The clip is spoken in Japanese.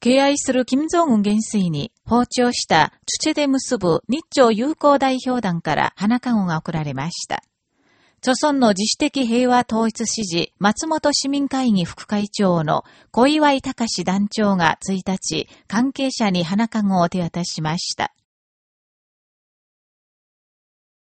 敬愛する金正恩元帥に包丁した土で結ぶ日朝友好代表団から花籠が贈られました。著村の自主的平和統一支持松本市民会議副会長の小岩井隆団長が1日、関係者に花籠を手渡しました。